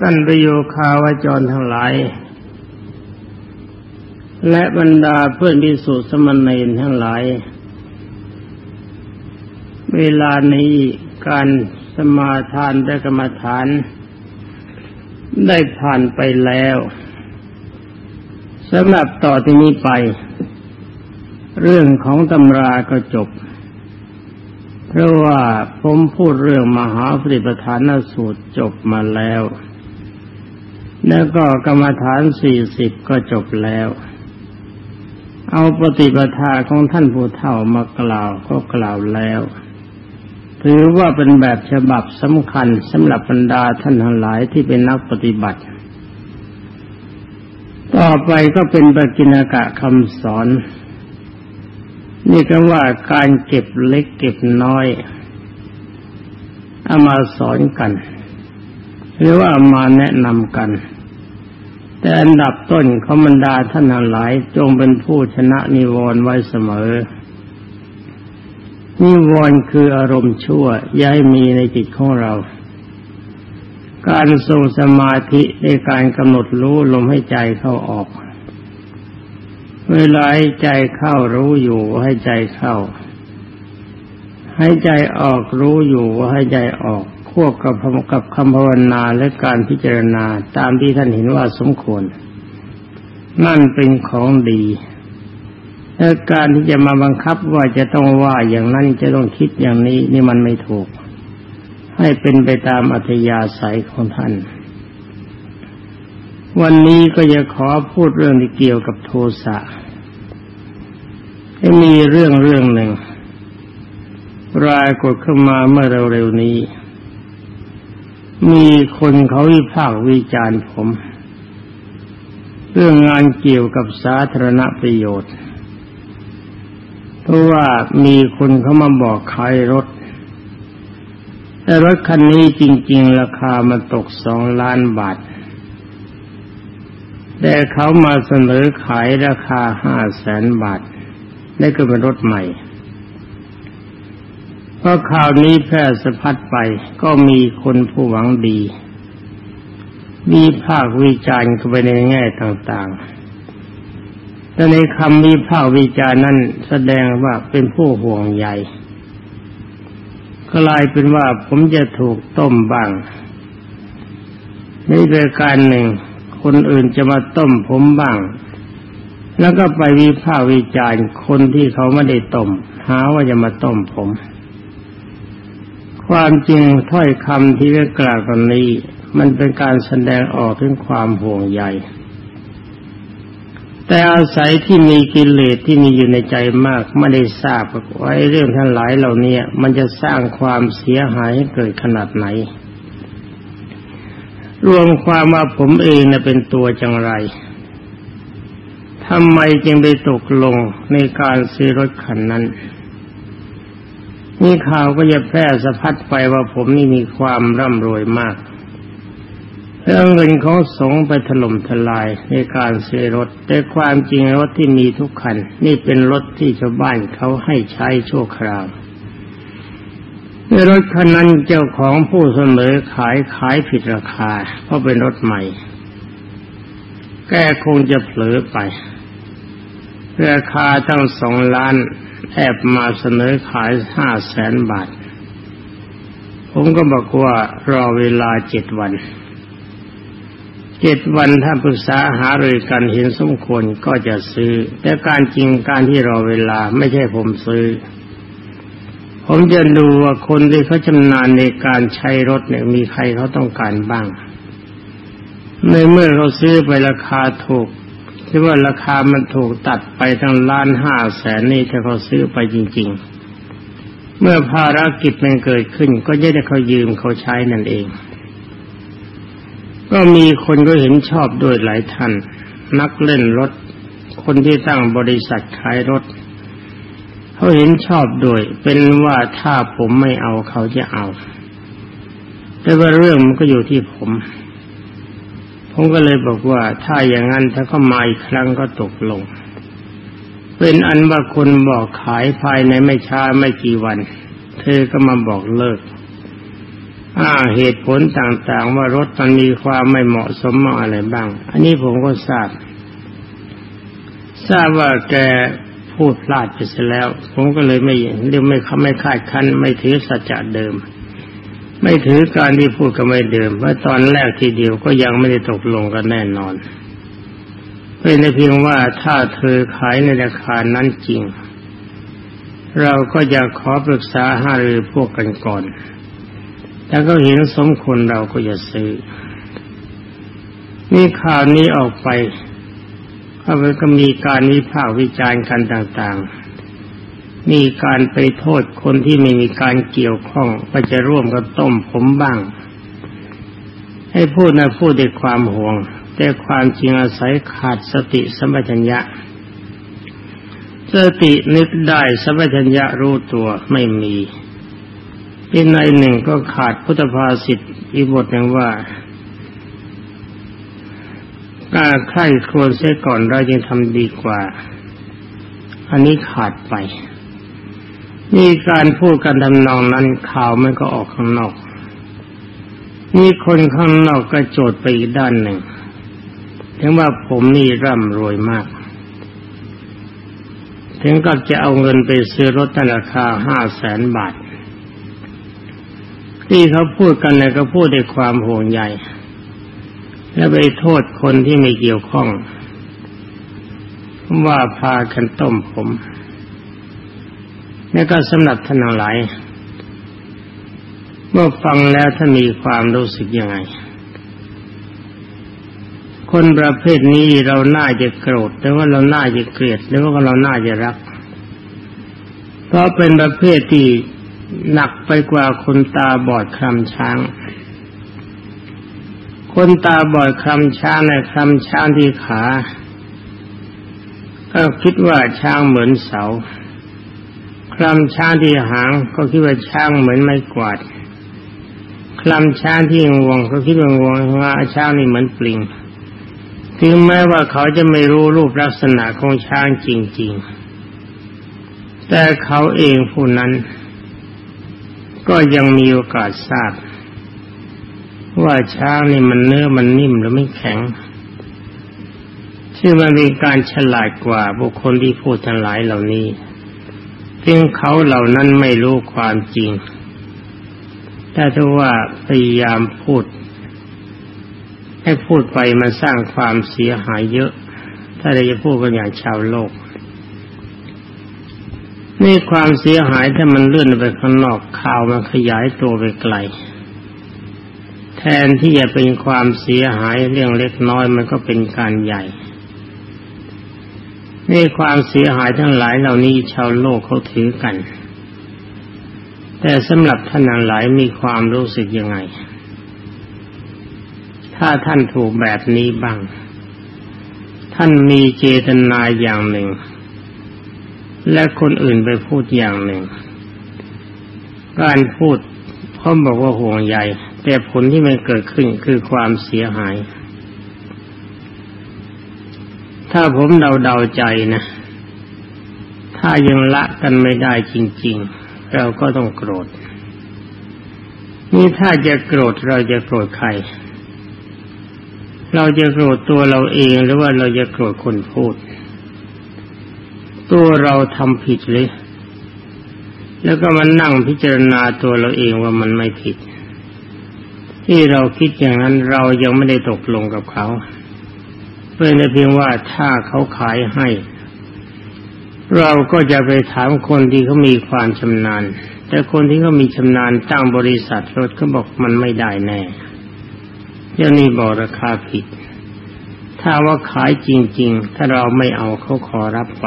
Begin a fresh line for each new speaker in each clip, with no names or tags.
ท่านประโยคาวจรทั้งหลาย และบรรดาเพื่อนพิสุสมณีนทั้งหลาย เวลานี้การสมาทานได้กรรมฐาน ได้ผ่านไปแล้วสำหรับต่อที่นี้ไป เรื่องของตำราก็จบ เพราะว่าผมพูดเรื่องมหาปริปทานสูตรจบมาแล้ว แล้วก็กรรมฐานสี่สิบก็จบแล้ว เอาปฏิปทาของท่านผู้เฒ่ามากล่าวก็กล่าวแล้ว ถือว่าเป็นแบบฉบับสำคัญสำหรับบรรดาท่านทั้งหลายที่เป็นนักปฏิบัติ ต่อไปก็เป็นปกิณกะคำสอน นี่ก็ว่าการเก็บเล็กเก็บน้อยเอามาสอนกัน หรือว่ามาแนะนำกัน แต่อันดับต้นเขาบรรดาท่านหลายจงเป็นผู้ชนะนิวรณ์ไว้เสมอ นิวรณ์คืออารมณ์ชั่วย้ายมีในจิตของเรา การทรงสมาธิในการกำหนดรู้ลมให้ใจเข้าออก เวลาให้ใจเข้ารู้อยู่ให้ใจเข้า ให้ใจออกรู้อยู่ให้ใจออก วบกับกับคำภาวนาและการพิจารณาตามที่ท่านเห็นว่าสมควร นั่นเป็นของดีแต่การที่จะมาบังคับว่าจะต้องว่าอย่างนั้นจะต้องคิดอย่างนี้นี่มันไม่ถูก ให้เป็นไปตามอัธยาศัยของท่าน วันนี้ก็จะขอพูดเรื่องที่เกี่ยวกับโทสะให้มีเรื่องเรื่องหนึ่งรายกดขึ้นมาเมื่อเร็วๆนี้ มีคนเขาวิพากษ์วิจารณ์ผม เรื่องงานเกี่ยวกับสาธารณประโยชน์ เพราะว่ามีคนเขามาบอกขายรถ แต่รถคันนี้จริง ๆ ราคามันตกสองล้านบาท แต่เขามาเสนอขายราคาห้าแสนบาทนี่ก็เป็นรถใหม่ ราะข่าวนี้แพร่สะพัดไปก็มีคนผู้หวังดี มีภาควิจารณ์เข้าไปในแง่ต่างๆ แต่ในคำมีภาควิจารณ์นั้นแสดงว่าเป็นผู้ห่วงใยกลายเป็นว่าผมจะถูกต้มบ้างในเรื่องการหนึ่ง คนอื่นจะมาต้มผมบ้าง แล้วก็ไปวิพากษ์วิจารณ์คนที่เขาไม่ได้ต้มหาว่าจะมาต้มผม ความจริงถ้อยคำที่ได้กล่าวกันนี้ มันเป็นการแสดงออกถึงความห่วงใย แต่อาศัยที่มีกิเลสที่มีอยู่ในใจมากไม่ได้ทราบว่าเรื่องทั้งหลายเหล่านี้มันจะสร้างความเสียหายให้เกิดขนาดไหน รวมความว่าผมเองนะเป็นตัวจังไรทำไมจึงไปตกลงในการซื้อรถคันนั้น นี่ข่าวก็จะแพร่สะพัดไปว่าผมนี่มีความร่ำรวยมากเรื่องเงินของสงไปถล่มทลายในการซื้อรถ แต่ความจริงรถที่มีทุกคัน นี่เป็นรถที่ชาวบ้านเขาให้ใช้ชั่วคราวในรถคันนั้นเจ้าของผู้เสนอขายขายผิดราคา เพราะเป็นรถใหม่ แกคงจะเผลอไปราคาตั้งสองล้าน แอบมาเสนอขายห้าแสนบาท ผมก็บอกว่ารอเวลาเจ็ดวัน เจ็ดวันถ้าปรึกษาหารือกันเห็นสมควรก็จะซื้อ แต่การจริงการที่รอเวลาไม่ใช่ผมซื้อ ผมจะดูว่าคนที่เขาชำนาญในการใช้รถเนี่ยมีใครเขาต้องการบ้าง ในเมื่อเขาซื้อไปราคาถูก ที่ว่าราคามันถูกตัดไปทั้งล้านห้าแสนนี่ถ้าเขาซื้อไปจริง ๆ เมื่อภารกิจมันเกิดขึ้น ก็จะได้เขายืมเขาใช้นั่นเอง ก็มีคนก็เห็นชอบด้วยหลายท่าน นักเล่นรถ คนที่ตั้งบริษัทขายรถ เขาเห็นชอบด้วย เป็นว่าถ้าผมไม่เอาเขาจะเอา แต่ว่าเรื่องมันก็อยู่ที่ผม ผมก็เลยบอกว่าถ้าอย่างนั้นถ้าก็มาอีกครั้งก็ตกลง เป็นอันว่าคนบอกขายภายในไม่ช้าไม่กี่วัน เธอก็มาบอกเลิกอ้างเหตุผลต่างๆว่ารถมันมีความไม่เหมาะสมมาอะไรบ้าง อันนี้ผมก็ทราบ ทราบว่าแกพูดพลาดไปเสียแล้ว ผมก็เลยไม่เรียกไม่ไม่คาดคันไม่ถือสัจจะเดิม ไม่ถือการที่พูดก็ไม่เดิมเพราตอนแรกทีเดียวก็ยังไม่ได้ตกลงกันแน่นอนเป็นเพียงว่าถ้าเธอขายในราคานั้นจริง เราก็จะขอปรึกษาหารือพวกกันก่อน แล้วก็เห็นสมควรเราก็จะซื้อ นี่ข่าวนี้ออกไปก็มันก็มีการวิพากษ์วิจารณ์กันต่างๆ มีการไปโทษคนที่ไม่มีการเกี่ยวข้องก็จะร่วมกับต้มผมบ้าง ให้พูดนะพูดด้วยความห่วง แต่ความจริงอาศัยขาดสติสัมัชัญญะสตินึกได้สัมัชัญญะรู้ตัวไม่มีอีกในหนึ่งก็ขาดพุทธภาษิตอีกบทหนึ่งว่าการใคร่ควรเสียก่อนเราจึงทำดีกว่า อันนี้ขาดไป นี่การพูดกันทำนองนั้นข่าวมันก็ออกข้างนอกนี่คนข้างนอกก็โจทย์ไปอีกด้านหนึ่ง ถึงว่าผมนี่ร่ำรวยมาก ถึงกับจะเอาเงินไปซื้อรถราคาห้าแสนบาท ที่เขาพูดกันเนี่ยก็พูดด้วยความห่วงใยและไปโทษคนที่ไม่เกี่ยวข้อง ว่าพากันต้มผม นี่ก็สำหรับท่านหลายเมื่อฟังแล้วท่านมีความรู้สึกยังไง คนประเภทนี้เราน่าจะโกรธหรือว่าเราน่าจะเกลียดหรือว่าเราน่าจะรัก เพราะเป็นประเภทที่หนักไปกว่าคนตาบอดคลำช้าง คนตาบอดคลำช้างในคลำช้างที่ขา ก็คิดว่าช้างเหมือนเสา คลำช้างที่หางก็คิดว่าช้างเหมือนไม้กวาดคลำช้างที่งวงก็คิดว่างวงว่าช้างนี่เหมือนปลิงถึงแม้ว่าเขาจะไม่รู้รูปลักษณะของช้างจริง ๆ แต่เขาเองผู้นั้น ก็ยังมีโอกาสทราบ ว่าช้างนี่มันเนื้อมันนิ่มหรือไม่แข็งซึ่งมันมีการฉลาดกว่าบุคคลที่พูดทั้งหลายเหล่านี้ เพียงเขาเหล่านั้นไม่รู้ความจริง แต่ถ้าว่าพยายามพูด ให้พูดไปมันสร้างความเสียหายเยอะ ถ้าเราจะพูดกันอย่างชาวโลก นี่ความเสียหายถ้ามันเลื่อนไปข้างนอกข่าวมันขยายตัวไปไกล แทนที่จะเป็นความเสียหายเรื่องเล็กน้อยมันก็เป็นการใหญ่ นี่ความเสียหายทั้งหลายเหล่านี้ชาวโลกเขาถือกัน แต่สำหรับท่านหลายมีความรู้สึกยังไง ถ้าท่านถูกแบบนี้บ้าง ท่านมีเจตนาอย่างหนึ่ง และคนอื่นไปพูดอย่างหนึ่ง การพูดเขาบอกว่าห่วงใยแต่ผลที่มันเกิดขึ้นคือความเสียหาย ถ้าผมเดาเดาใจนะ ถ้ายังละกันไม่ได้จริง ๆ เราก็ต้องโกรธ นี่ถ้าจะโกรธเราจะโกรธใคร เราจะโกรธตัวเราเองหรือว่าเราจะโกรธคนพูด ตัวเราทำผิดเลยแล้วก็มานั่งพิจารณาตัวเราเองว่ามันไม่ผิด ที่เราคิดอย่างนั้นเรายังไม่ได้ตกลงกับเขา เพื่อเพียงว่าถ้าเขาขายให้ เราก็จะไปถามคนที่เขามีความชำนาญ แต่คนที่เขามีชำนาญตั้งบริษัทรถเขาบอกมันไม่ได้แน่เจ้านี่บอกราคาผิด ถ้าว่าขายจริง ๆ ถ้าเราไม่เอาเขาขอรับไป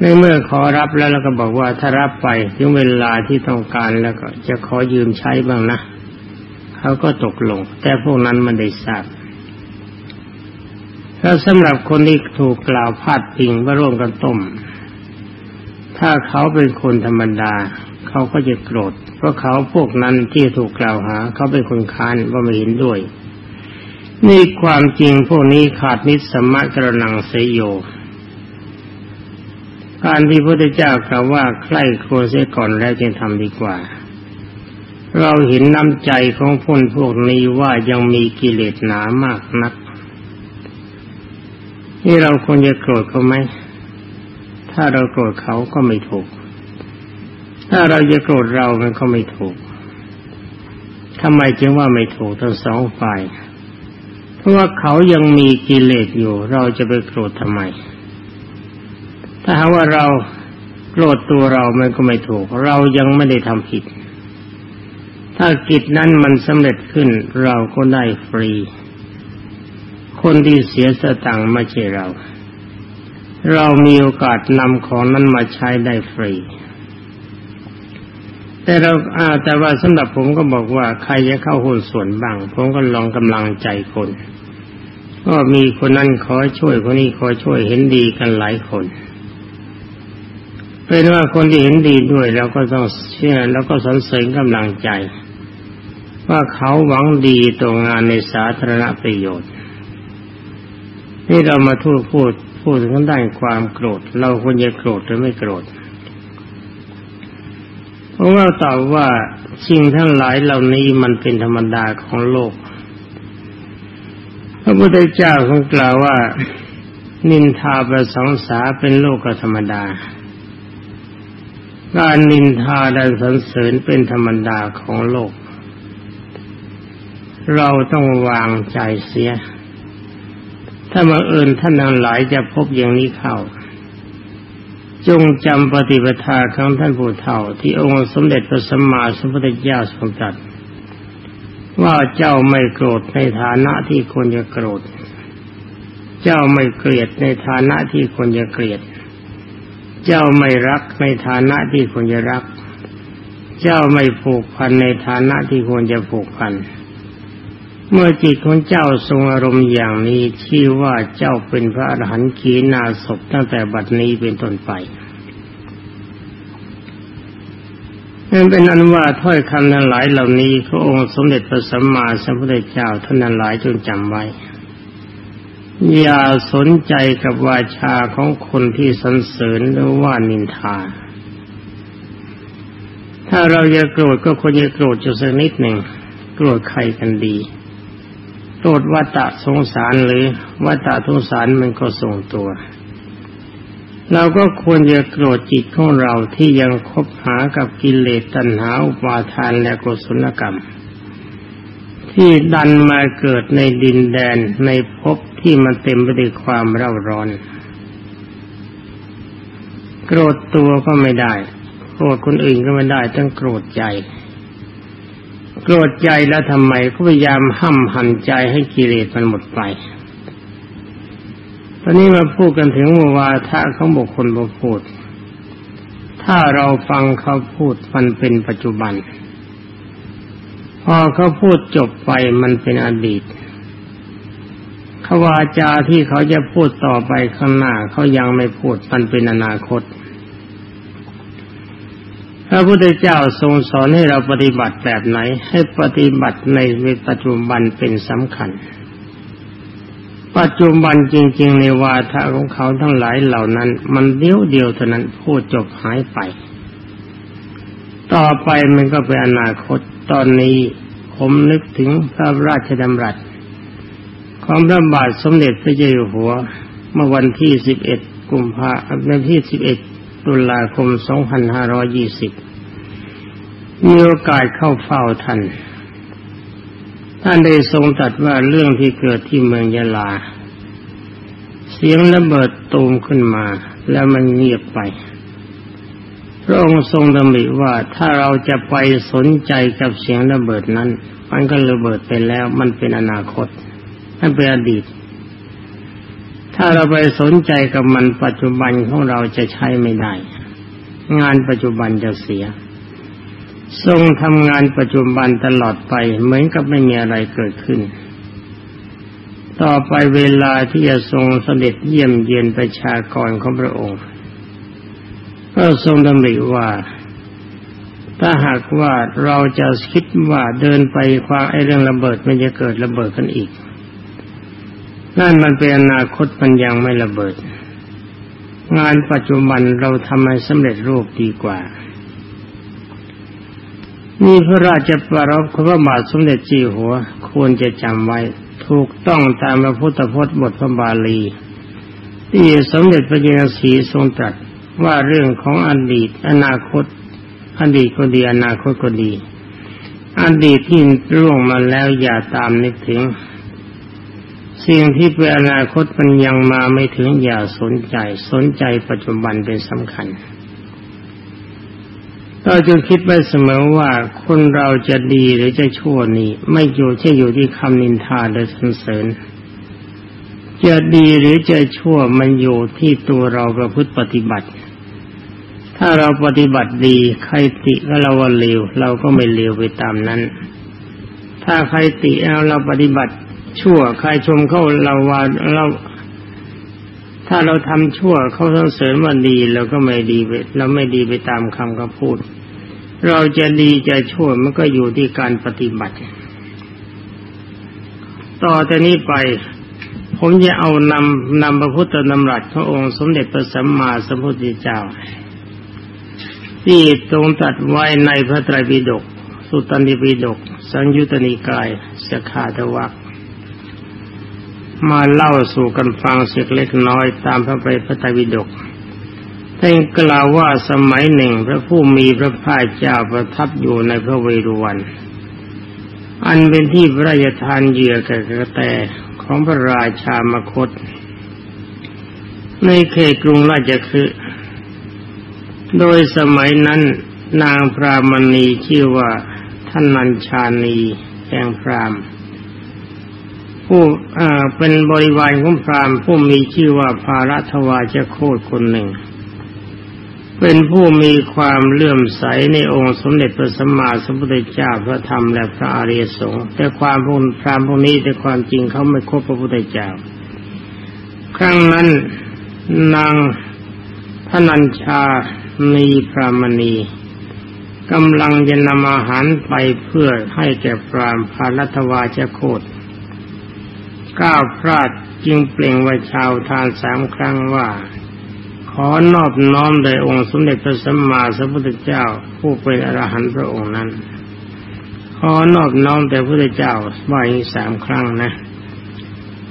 ในเมื่อขอรับแล้วเราก็บอกว่าถ้ารับไปถึงเวลาที่ต้องการแล้วก็จะขอยืมใช้บ้างนะเขาก็ตกลง แต่พวกนั้นมันได้ทราบ แล้วสำหรับคนที่ถูกกล่าวพาดพิงว่าร่วมกันต้ม ถ้าเขาเป็นคนธรรมดา เขาก็จะโกรธ เพราะเขาพวกนั้นที่ถูกกล่าวหา เขาเป็นคนค้านว่าไม่เห็นด้วยนี่ความจริงพวกนี้ขาดนิสมะกระนังเสยโย การที่พระพุทธเจ้ากล่าวว่าใครควรเสียก่อนแล้วจึงทำดีกว่า เราเห็นน้ำใจของคนพวกนี้ว่ายังมีกิเลสหนามากนัก นี่เราควรจะโกรธเขาไหม ถ้าเราโกรธเขาก็ไม่ถูก ถ้าเราจะโกรธเรามันก็ไม่ถูกทำไมจึงว่าไม่ถูกทั้งสองฝ่าย เพราะว่าเขายังมีกิเลสอยู่ เราจะไปโกรธทำไม ถ้าหาว่าเราโกรธตัวเรามันก็ไม่ถูก เรายังไม่ได้ทำผิด ถ้ากิจนั้นมันสำเร็จขึ้นเราก็ได้ฟรี คนที่เสียสตังค์ไม่ใช่เรา เรามีโอกาสนำของนั้นมาใช้ได้ฟรี แต่เราอาแต่ว่าสำหรับผมก็บอกว่าใครจะเข้าหุ้นส่วนบ้าง ผมก็ลองกำลังใจคน ก็มีคนนั้นขอช่วยคนนี้ขอช่วยเห็นดีกันหลายคนเป็นว่าคนที่เห็นดีด้วยเราก็ต้องเชื่อแล้วก็สนเสริญกำลังใจ ว่าเขาหวังดีต่องานในสาธารณประโยชน์ นี่เรามาทูดพูดพูดถึงด้านความโกรธ เราควรจะโกรธหรือไม่โกรธพราะว่าตอบว่าสิ่งทั้งหลายเหล่านี้มันเป็นธรรมดาของโลก พระพุทธเจ้าทรงกล่าวว่า นินทาประสงสาเป็นโลกธรรมดา การนินทาและสรรเสริญเป็นธรรมดาของโลก เราต้องวางใจเสีย ถ้ามาเอิญท่านทั้งหลายจะพบอย่างนี้เข้า จงจำปฏิปทาของท่านผู้เฒ่า ที่องค์สมเด็จพระสัมมาสัมพุทธเจ้าทรงตรัสว่าเจ้าไม่โกรธในฐานะที่ควรจะโกรธ เจ้าไม่เกลียดในฐานะที่ควรจะเกลียด เจ้าไม่รักในฐานะที่ควรจะรัก เจ้าไม่ผูกพันในฐานะที่ควรจะผูกพันเเมื่อจิตของเจ้าทรงอารมณ์อย่างนี้ชื่ว่าเจ้าเป็นพระอรหันต์ขีนาศพตั้งแต่บัดนี้เป็นต้นไปนั่นเป็นอันว่าถ้อยคำนั้นหลายเหล่านี้พระองค์สมเด็จพระสัมมาสัมพุทธเจ้าท่านนั้นหลายจงจำไว้ อย่าสนใจกับวาชาของคนที่สรรเสริญหรือว่านินทา ถ้าเราจะโกรธก็ควรจะโกรธจุดสักนิดหนึ่งโกรธใครกันดี โทษวัตตะสงสารหรือวัตตะสงสารมันก็ส่งตัว เราก็ควรจะโกรธจิตของเราที่ยังคบหากับกิเลสตัณหาอุปาทานและกุศลกรรม ที่ดันมาเกิดในดินแดนในภพที่มันเต็มไปด้วยความเร่าร้อน โกรธตัวก็ไม่ได้ โกรธคนอื่นก็ไม่ได้ต้องโกรธใจ โกรธใจแล้วทำไมก็พยายามห้ำหันใจให้กิเลสมันหมดไป ตอนนี้มาพูดกันถึงวาทะของบุคคลบุพูดถ้าเราฟังเขาพูดมันเป็นปัจจุบัน พอเขาพูดจบไปมันเป็นอดีตขวาจาที่เขาจะพูดต่อไปข้างหน้าเขายังไม่พูดมันเป็นอนาคต ระพุทธเจ้าทรงสอนให้เราปฏิบัติแบบไหน ให้ปฏิบัติในปัจจุบันเป็นสำคัญ ปัจจุบันจริง ๆ ในวาทะของเขาทั้งหลายเหล่านั้น มันเดียวเดียวเท่านั้นพูดจบหายไป ต่อไปมันก็เป็นอนาคตตอนนี้ผมนึกถึงพระราชดำรัสของพระบาทสมเด็จพระเจ้าอยู่หัว เมื่อวันที่สิบเอ็ดกุมภาพันธ์ที่สิบเอ็ดตุลาคม 2520 มีโอกาสเข้าเฝ้าท่าน ท่านได้ทรงตัดว่าเรื่องที่เกิดที่เมืองยะลา เสียงระเบิดตูมขึ้นมา แล้วมันเงียบไป พระองค์ทรงดำริว่าถ้าเราจะไปสนใจกับเสียงระเบิดนั้น มันก็ระเบิดไปแล้ว มันเป็นอนาคต มันเป็นอดีต ถ้าเราไปสนใจกับมันปัจจุบันของเราจะใช้ไม่ได้ งานปัจจุบันจะเสีย ทรงทำงานปัจจุบันตลอดไปเหมือนกับไม่มีอะไรเกิดขึ้น ต่อไปเวลาที่จะทรงเสด็จเยี่ยมเยียนประชากรของพระองค์ ก็ทรงดำริว่า ถ้าหากว่าเราจะคิดว่าเดินไปคว้าไอ้เรื่องระเบิดมันจะเกิดระเบิดกันอีก นั่นมันเป็นอนาคตมันยังไม่ระเบิด งานปัจจุบันเราทำให้สำเร็จรูปดีกว่า นี่พระราชปรารภพระบาทสมเด็จจีหัว ควรจะจำไว้ ถูกต้องตามพระพุทธพจน์บทพระบาลี ที่สมเด็จพระเยนสีทรงตรัสว่าเรื่องของอดีต อนาคต อดีตก็ดีอนาคตก็ดี อดีตที่ร่วงมาแล้วอย่าตามนึกถึง สิ่งที่เป็นอนาคตมันยังมาไม่ถึงอย่าสนใจ สนใจปัจจุบันเป็นสำคัญ เราจึงคิดไว้เสมอว่าคนเราจะดีหรือจะชั่วนี่ไม่อยู่แค่อยู่ที่คำนินทาหรือสรรเสริญ จะดีหรือจะชั่วมันอยู่ที่ตัวเราประพฤติปฏิบัติ ถ้าเราปฏิบัติดีใครติก็เราว่าเลวเราก็ไม่เลวไปตามนั้น ถ้าใครติเอาเราปฏิบัติชั่วใครชมเขาเราว่าเราถ้าเราทำชั่วเขาสรรเสริญว่าดีเราก็ไม่ดีไปเราไม่ดีไปตามคำเขาพูด เราจะดีจะชั่วมันก็อยู่ที่การปฏิบัติ ต่อจากนี้ไป ผมจะเอานำนำพระพุทธนำรัสพระองค์สมเด็จพระสัมมาสัมพุทธเจ้า ที่ทรงตัดไว้ในพระไตรปิฎกสุตตันติปิฎกสังยุตติกายสขาทวักมาเล่าสู่กันฟังเสียเล็กน้อยตามพระไปพระไตรปิฎก ท่านกล่าวว่าสมัยหนึ่งพระผู้มีพระภาคเจ้าประทับอยู่ในพระเวรุวัน อันเป็นที่พระราชทานเหยื่อแก่กระแตของพระราชามคต ในเขตกรุงราชคฤห์โดยสมัยนั้นนางพรามณีชื่อว่าท่านนัญชานีแห่งพรามผู้เป็นบริวารของพรามผู้มีชื่อว่าภารัตวาจะโคตคนหนึ่ง เป็นผู้มีความเลื่อมใสในองค์สมเด็จพระสัมมาสัมพุทธเจ้าพระธรรมและพระอริยสงฆ์แต่ความพวกพรามพวกนี้แต่ความจริงเขาไม่คบพระพุทธเจ้า ครั้งนั้นนางพนัญชามีพรามณีกำลังจะนำอาหารไปเพื่อให้แก่พรามพารัตวาจะโคตก้าวพลาดจึงเปล่งวาชาวทานสามครั้งว่า ขอนอบน้อมโดยองค์สมเด็จพระสัมมาสัมพุทธเจ้า ผู้เป็นอรหันต์พระองค์นั้น ขอนอบน้อมแต่พระพุทธเจ้าว่าอีกสามครั้งนะ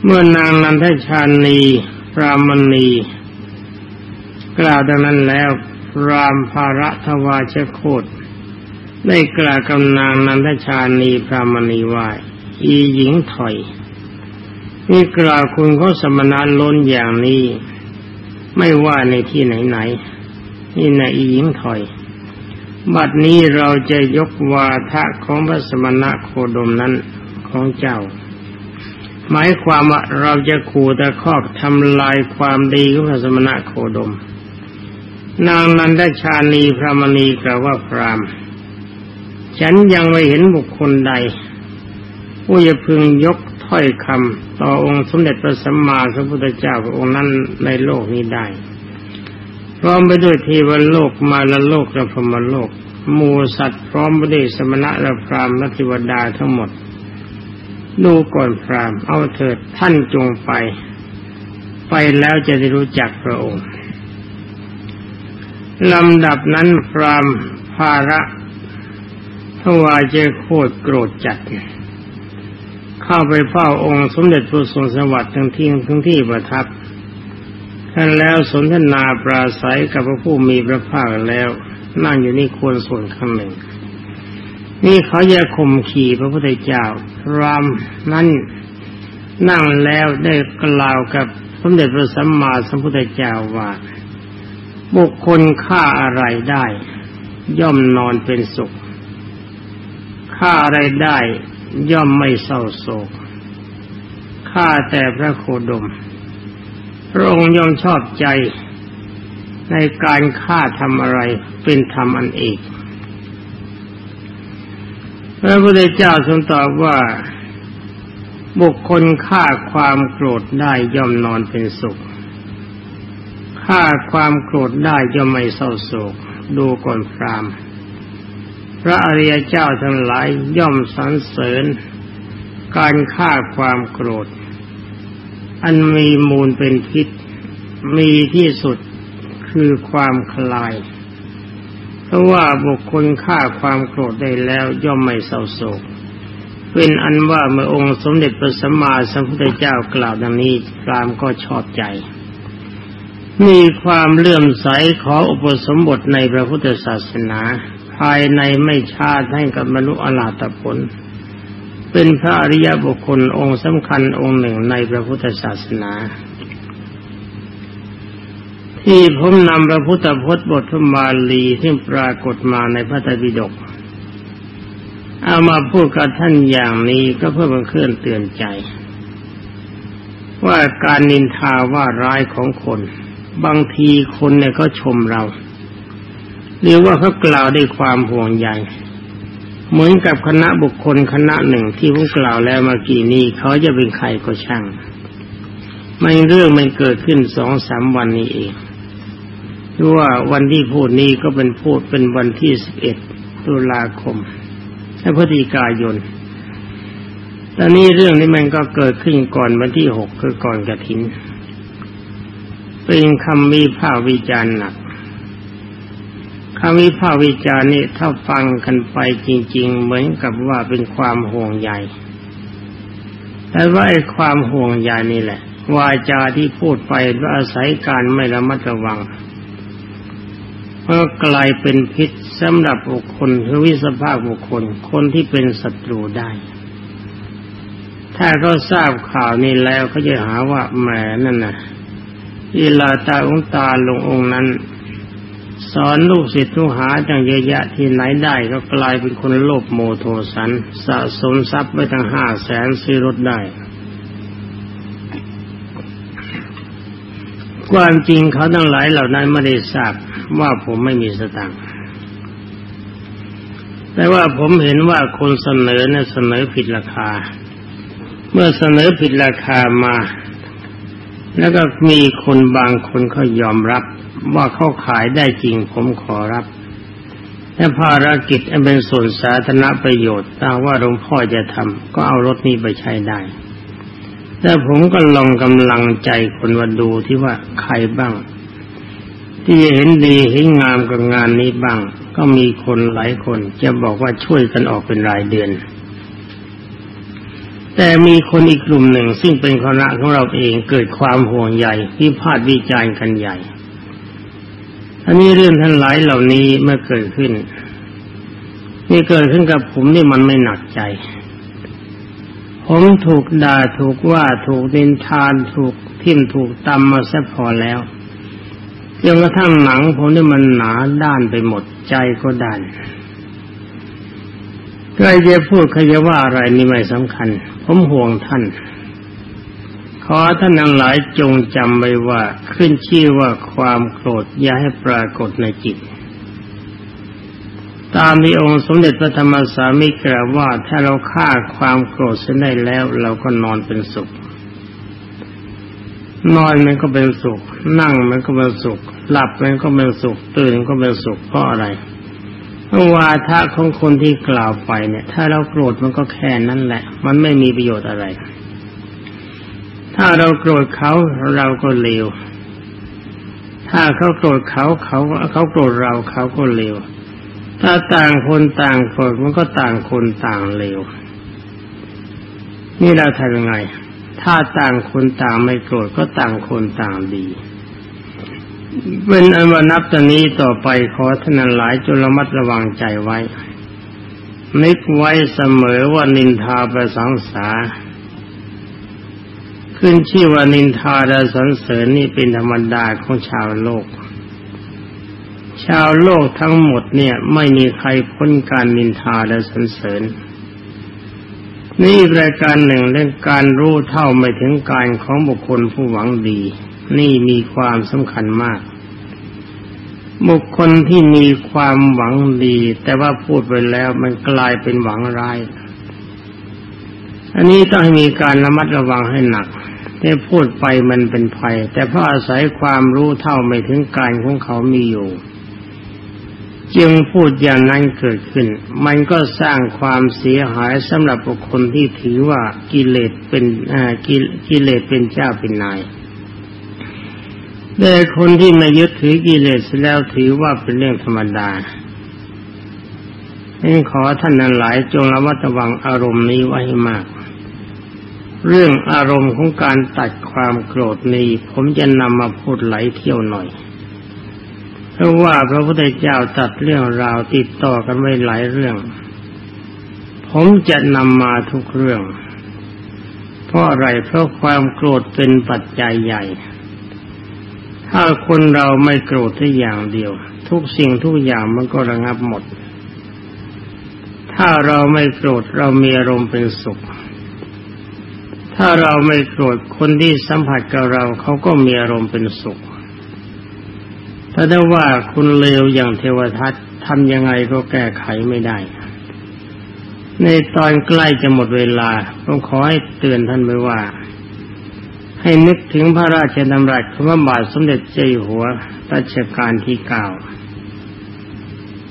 เมื่อนางนันทชานีพรามณีกล่าวดังนั้นแล้วรามภาระทวาชโคตได้กล่าวกับนางนันทชานีพรามณีว่าอีหญิงถอยนี่กล่าวคุณเขาสมณะล้นอย่างนี้ ไม่ว่าในที่ไหนๆนี่นะอีหญิงถอย บัดนี้เราจะยกวาทะของพระสมณะโคดมนั้นของเจ้า หมายความว่าเราจะขู่ตะคอกทำลายความดีของพระสมณะโคดม นางนันทชานีพระมณีกล่าวว่าพรามฉันยังไม่เห็นบุคคลใดผู้จะพึงยก ถ้อยคำต่อองค์สมเด็จพระสัมมาสัมพุทธเจ้าพระองค์นั้นในโลกนี้ได้พร้อมไปด้วยเทวโลกมาลโลกและพมโลกมูสัตว์พร้อมไปด้วยสมณะและพรามและเทวดาทั้งหมด ดูก่อนพรามเอาเถิดท่านจงไป ไปแล้วจะได้รู้จักพระองค์ลำดับนั้นพรามภาระทวายเจโคตรโกรธจัดเข้าไปเฝ้าองค์สมเด็จพระทรสวัสดิ์ทั้งที่ทั้งที่ประทับท่านแล้วสนทนาปราศัยกับพระผู้มีพระภาคแล้ว นั่งอยู่นี่ควรส่วนข้างหนึ่ง นี่เขาแยกข่มขี่พระพุทธเจ้ารามนั้นนั่งแล้วได้กล่าวกับสมเด็จพระสัมมาสัมพุทธเจ้าว่า บุคคลฆ่าอะไรได้ ย่อมนอนเป็นสุขฆ่าอะไรได้ ย่อมไม่เศร้าโศก ข้าแต่พระโคดม พระองค์ย่อมชอบใจในการฆ่าทำอะไรเป็นธรรมอันเอกพระพุทธเจ้าทรงตอบว่าบุคคลฆ่าความโกรธได้ย่อมนอนเป็นสุขฆ่าความโกรธได้ย่อมไม่เศร้าโศก ดูก่อนพรามพ ระอริยเจ้าทั้งหลายย่อมสรรเสริญ การฆ่าความโกรธ อันมีมูลเป็นพิษมีที่สุดคือความคลาย เพราะว่าบุคคลฆ่าความโกรธได้แล้วย่อมไม่เศร้าโศก เป็นอันว่าเมื่อองค์สมเด็จพระสัมมาสัมพุทธเจ้ากล่าวดังนี้พรามก็ชอบใจ มีความเลื่อมใสขออุปสมบทในพระพุทธศาสนา ภายในไม่ชาติให้กับบรรลุอรหัตผล เป็นพระอริยบุคคลองค์สำคัญองค์หนึ่งในพระพุทธศาสนา ที่ผมนำพระพุทธพจน์บทพระมาลีที่ปรากฏมาในพระไตรปิฎกเอามาพูดกับท่านอย่างนี้ก็เพื่อบังเคลื่อนเตือนใจ ว่าการนินทาว่าร้ายของคน บางทีคนเนี่ยก็ชมเรา หรือว่าเขากล่าวด้วยความห่วงใยเหมือนกับคณะบุคคลคณะหนึ่งที่ผมกล่าวแล้วเมื่อกี้นี้เขาจะเป็นใครก็ช่างไม่เรื่องมันเกิดขึ้นสองสามวันนี้เองดูว่าวันที่พูดนี้ก็เป็นพูดเป็นวันที่สิบเอ็ดตุลาคมและพฤศจิกายนตอนนี้เรื่องนี้มันก็เกิดขึ้นก่อนวันที่หกคือก่อนกระถิน เป็นคำวิพากษ์วิจารณ์หนัก คำวิพากษ์วิจารณ์นี่ถ้าฟังกันไปจริง ๆ เหมือนกับว่าเป็นความห่วงใยแต่ว่าไอ้ความห่วงใยนี่แหละ วาจาที่พูดไปว่าอาศัยการไม่ระมัดระวังก็กลายเป็นพิษสำหรับบุคคลคือวิสภาพบุคคลคนที่เป็นศัตรูได้ ถ้าเขาทราบข่าวนี้แล้วเขาจะหาว่าแหมนั่นน่ะอิลาตาองตาลงองค์นั้น สอนลูกศิษย์ทุหาจังเยอะแยะที่ไหนได้ก็กลายเป็นคนโลภโมโทสัน สะสมทรัพย์ไว้ตั้งห้าแสนซื้อรถได้ ความจริงเขาทั้งหลายเหล่านั้นไม่ได้ทราบว่าผมไม่มีสตังค์แต่ว่าผมเห็นว่าคนเสนอเนี่ยเสนอผิดราคา เมื่อเสนอผิดราคามา แล้วก็มีคนบางคนเขายอมรับ ว่าเขาขายได้จริงผมขอรับแต่ภารกิจอันเป็นส่วนสาธารณประโยชน์ถ้าว่าหลวงพ่อจะทำก็เอารถนี้ไปใช้ได้แต่ผมก็ลองกำลังใจคนมาดูที่ว่าใครบ้าง ที่เห็นดีเห็นงามกับงานนี้บ้าง ก็มีคนหลายคนจะบอกว่าช่วยกันออกเป็นรายเดือน แต่มีคนอีกกลุ่มหนึ่งซึ่งเป็นคณะของเราเองเกิดความห่วงใยที่พาดวิจารณ์กันใหญ่ อันนี้เรื่องท่านหลายเหล่านี้เมื่อเกิดขึ้น นี่เกิดขึ้นกับผมนี่มันไม่หนักใจ ผมถูกด่าถูกว่าถูกดินทานถูกทิ่มถูกตำมาแซ่พอแล้วจนกระทั่งหนังผมนี่มันหนาด้านไปหมดใจก็ด้านใครจะพูดใครจะว่าอะไรนี่ไม่สำคัญ ผมห่วงท่าน ขอท่านทั้งหลายจงจำไว้ว่าขึ้นชื่อว่าความโกรธอย่าให้ปรากฏในจิต ตามที่องค์สมเด็จพระธรรมสามิกล่าวว่าถ้าเราฆ่าความโกรธเสียได้แล้ว เราก็นอนเป็นสุข นอนมันก็เป็นสุข นั่งมันก็เป็นสุข หลับมันก็เป็นสุข ตื่นก็เป็นสุขเพราะอะไรเพราะวาทะของคนที่กล่าวไปเนี่ย ถ้าเราโกรธมันก็แค่นั้นแหละ มันไม่มีประโยชน์อะไร ถ้าเราโกรธเขาเราก็เลว ถ้าเขาโกรธเขาเขาเขาโกรธเราเขาก็เลว ถ้าต่างคนต่างโกรธมันก็ต่างคนต่างเลว นี่เราทำยังไง ถ้าต่างคนต่างไม่โกรธก็ต่างคนต่างดีเป็นอันว่านับตอนนี้ต่อไปขอท่านหลายจงระมัดระวังใจไว้ นึกไว้เสมอว่านินทาประสังสา ขึ้นชื่อว่านินทาและสรรเสริญนี่เป็นธรรมดาของชาวโลก ชาวโลกทั้งหมดเนี่ยไม่มีใครพ้นการนินทาและสรรเสริญ นี่รายการหนึ่งเรื่องการรู้เท่าไม่ถึงการของบุคคลผู้หวังดี นี่มีความสำคัญมาก บุคคลที่มีความหวังดี แต่ว่าพูดไปแล้วมันกลายเป็นหวังร้ายอันนี้ต้องให้มีการระมัดระวังให้หนัก ที่พูดไปมันเป็นภัย แต่เพราะอาศัยความรู้เท่าไม่ถึงการของเขามีอยู่ จึงพูดอย่างนั้นเกิดขึ้น มันก็สร้างความเสียหายสำหรับบุคคลที่ถือว่ากิเลสเป็นกิเลสเป็นเจ้าเป็นนายแต่คนที่ไม่ยึดถือกิเลสแล้วถือว่าเป็นเรื่องธรรมดาฉันขอท่านนั้นหลายจงระมัดระวังอารมณ์นี้ไว้ให้มาก เรื่องอารมณ์ของการตัดความโกรธนี้ ผมจะนำมาพูดไหลเที่ยวหน่อย เพราะว่าพระพุทธเจ้าตัดเรื่องราวติดต่อกันไว้หลายเรื่อง ผมจะนำมาทุกเรื่อง เพราะอะไรเพราะความโกรธเป็นปัจจัยใหญ่ ถ้าคนเราไม่โกรธที่อย่างเดียว ทุกสิ่งทุกอย่างมันก็ระงับหมด ถ้าเราไม่โกรธเรามีอารมณ์เป็นสุข ถ้าเราไม่โกรธคนที่สัมผัสกับเราเขาก็มีอารมณ์เป็นสุข ถ้าได้ว่าคุณเลวอย่างเทวทัตทำยังไงก็แก้ไขไม่ได้ ในตอนใกล้จะหมดเวลาผมขอให้เตือนท่านไว้ว่า ให้นึกถึงพระราชดำรัสของพระบาทสมเด็จเจ้าอยู่หัวรัชกาลที่เก้า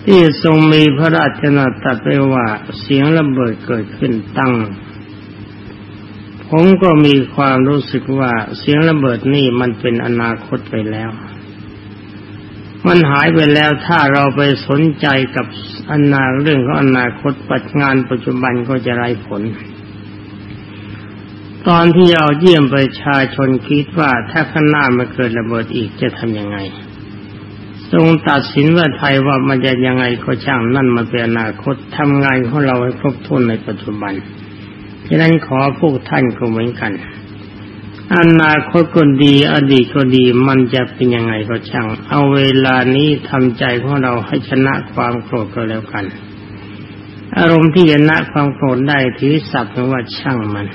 ที่ทรงมีพระราชนาตัดไว้ว่าเสียงระเบิดเกิดขึ้นตั้ง ผมก็มีความรู้สึกว่าเสียงระเบิดนี่มันเป็นอนาคตไปแล้ว มันหายไปแล้วถ้าเราไปสนใจกับอนาเรื่องของอนาคตปัจงานปัจจุบันก็จะไร้ผล ตอนที่เราเยี่ยมประชาชนคิดว่าถ้าข้างหน้ามันเกิดระเบิดอีกจะทำยังไง ทรงตัดสินว่าไทยว่ามันจะยังไงก็ช่างนั่นมันเป็นอนาคตทำงานของเราให้ครบถ้วนในปัจจุบัน ฉะนั้นขอพวกท่านก็เหมือนกันอนาคตก็ดีอดีตก็ดีมันจะเป็นยังไงก็ช่าง เอาเวลานี้ทำใจของเราให้ชนะความโกรธก็แล้วกัน อารมณ์ที่ชนะความโกรธได้ถือศัพท์ว่าช่างมัน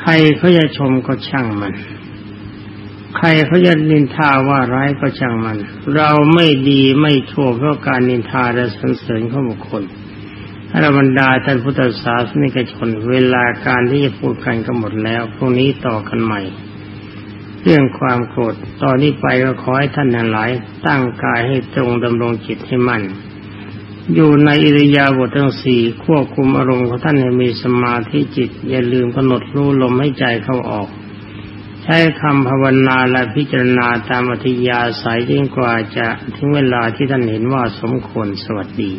ใครเขาจะชมก็ช่างมัน ใครเขาจะนินทาว่าร้ายก็ช่างมัน เราไม่ดีไม่ชั่วเพราะการนินทาและสรรเสริญของบุคคล อรบรรดาท่านพุทธศาสนิกชน เวลาการที่จะพูดกันก็หมดแล้วพรุ่งนี้ต่อกันใหม่ เรื่องความโกรธตอนนี้ไปก็ขอให้ท่านทั้งหลาย ตั้งกายให้ตรงดำรงจิตให้มั่นอยู่ในอิริยาบถทั้งสี่ควบคุมอารมณ์ของท่านให้มีสมาธิจิต อย่าลืมกำหนดรู้ลมให้ใจเข้าออก ใช้คำภาวนาและพิจารณาตามอธิยาสายยิ่งกว่าจะถึงเวลาที่ท่านเห็นว่าสมควรสวัสดี